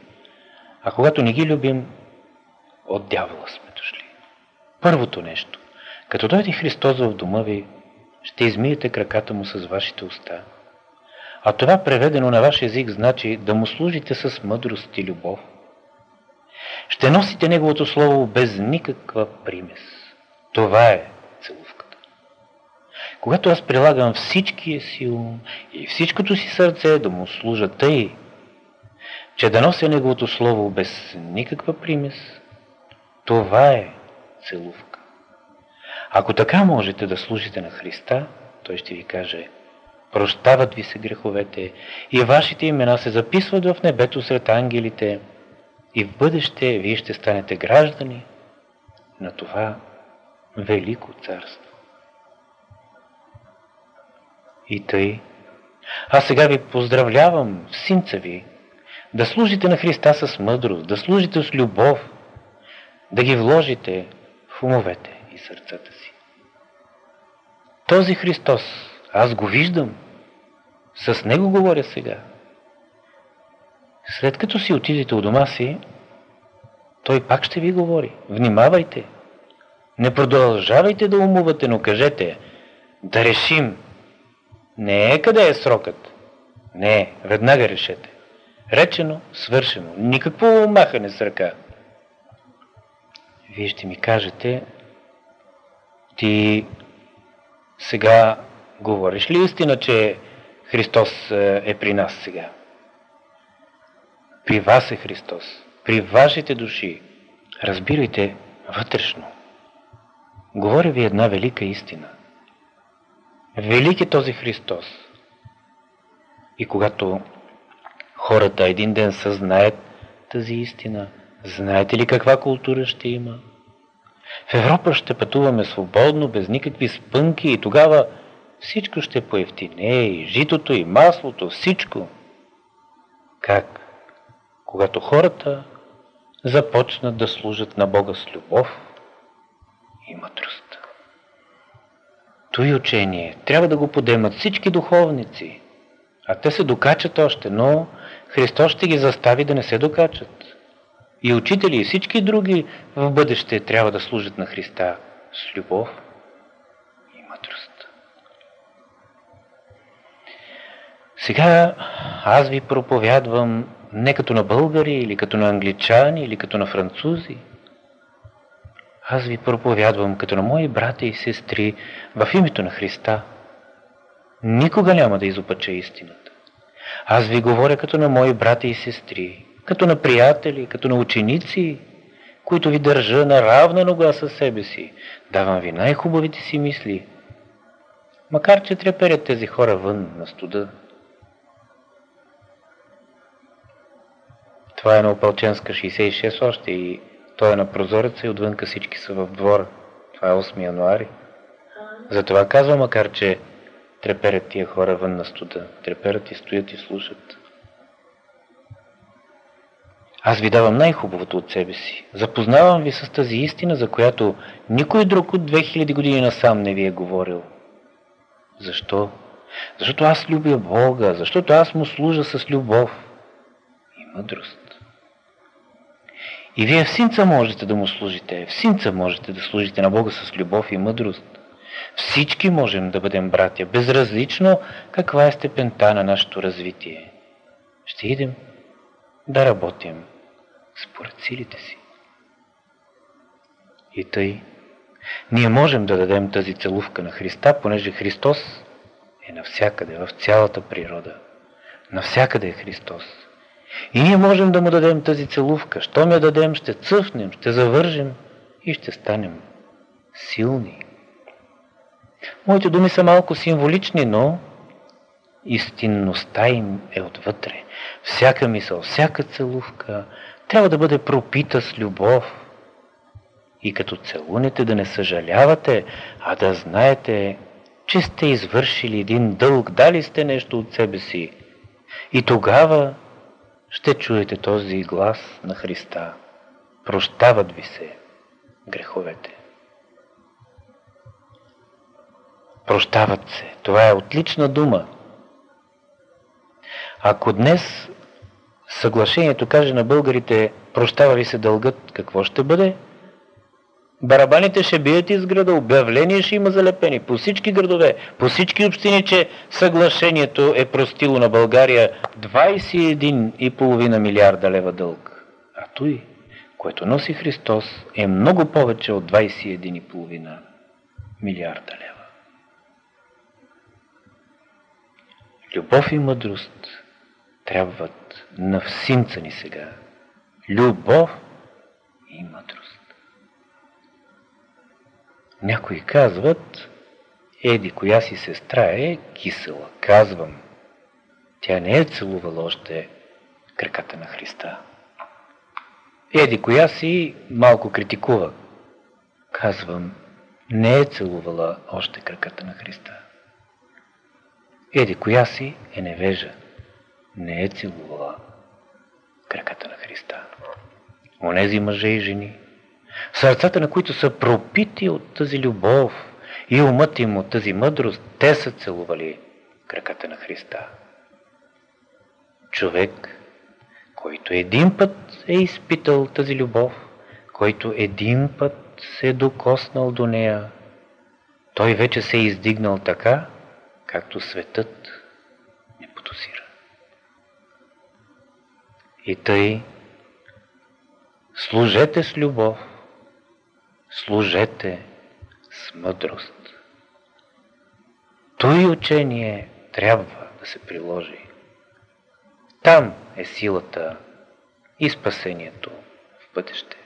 а когато не ги любим, от дявола сме дошли. Първото нещо. Като дойде Христос в дома ви, ще измиете краката му с вашите уста. А това преведено на ваш език значи да му служите с мъдрост и любов. Ще носите Неговото Слово без никаква примес. Това е целувката. Когато аз прилагам всичкия си ум и всичкото си сърце да му служа тъй, че да нося Неговото Слово без никаква примес, това е целувка. Ако така можете да служите на Христа, той ще ви каже, прощават ви се греховете и вашите имена се записват в небето сред ангелите и в бъдеще вие ще станете граждани на това велико царство. И тъй, аз сега ви поздравлявам синца ви, да служите на Христа с мъдрост, да служите с любов, да ги вложите в умовете и сърцата си. Този Христос, аз го виждам, с него говоря сега. След като си отидете у дома си, той пак ще ви говори. Внимавайте. Не продължавайте да умувате, но кажете, да решим. Не е къде е срокът. Не, веднага решете. Речено, свършено. Никакво махане с ръка. Вие ще ми кажете, ти сега говориш ли истина, че Христос е, е при нас сега? При вас е Христос. При вашите души. Разбирайте вътрешно. Говоря ви една велика истина. Велик е този Христос. И когато хората един ден съзнаят тази истина, знаете ли каква култура ще има? В Европа ще пътуваме свободно, без никакви спънки и тогава всичко ще поевтине, и житото, и маслото, всичко. Как? Когато хората започнат да служат на Бога с любов и мъдрост. Той учение трябва да го подемат всички духовници. А те се докачат още, но Христос ще ги застави да не се докачат. И учители, и всички други в бъдеще трябва да служат на Христа с любов и мъдрост. Сега аз ви проповядвам не като на българи, или като на англичани, или като на французи. Аз ви проповядвам като на мои брата и сестри в името на Христа. Никога няма да изопача истината. Аз ви говоря като на мои брата и сестри, като на приятели, като на ученици, които ви държа на равна нога със себе си. Давам ви най-хубавите си мисли. Макар, че треперят тези хора вън на студа. Това е на Опалченска 66 още и той е на прозореца и отвънка всички са в двора. Това е 8 януари. Затова казвам, макар че треперят тия хора вън на студа. Треперят и стоят и слушат. Аз ви давам най-хубавото от себе си. Запознавам ви с тази истина, за която никой друг от 2000 години насам не ви е говорил. Защо? Защото аз любя Бога, защото аз му служа с любов и мъдрост. И вие в синца можете да му служите, в синца можете да служите на Бога с любов и мъдрост. Всички можем да бъдем братя, безразлично каква е степента на нашето развитие. Ще идем да работим според силите си. И тъй, ние можем да дадем тази целувка на Христа, понеже Христос е навсякъде, в цялата природа. Навсякъде е Христос. И ние можем да му дадем тази целувка. Що я дадем, ще цъфнем, ще завържем и ще станем силни. Моите думи са малко символични, но истинността им е отвътре. Всяка мисъл, всяка целувка трябва да бъде пропита с любов. И като целуните да не съжалявате, а да знаете, че сте извършили един дълг, дали сте нещо от себе си. И тогава ще чуете този глас на Христа. Прощават ви се греховете. Прощават се. Това е отлична дума. Ако днес съглашението каже на българите прощава ви се дългът, какво ще бъде? Барабаните ще бият из града, обявления ще има залепени по всички градове, по всички общини, че съглашението е простило на България 21,5 милиарда лева дълг. А той, което носи Христос, е много повече от 21,5 милиарда лева. Любов и мъдрост трябват на всинца ни сега. Любов и мъдрост. Някои казват, еди, коя си сестра е кисела. Казвам, тя не е целувала още краката на Христа. Еди, коя си малко критикува. Казвам, не е целувала още краката на Христа. Еди, коя си е невежа. Не е целувала краката на Христа. Онези мъже и жени, сърцата на които са пропити от тази любов и умът им от тази мъдрост, те са целували краката на Христа. Човек, който един път е изпитал тази любов, който един път се е докоснал до нея, той вече се е издигнал така, както светът не потосира. И тъй, служете с любов, служете с мъдрост. Той учение трябва да се приложи. Там е силата и спасението в бъдеще.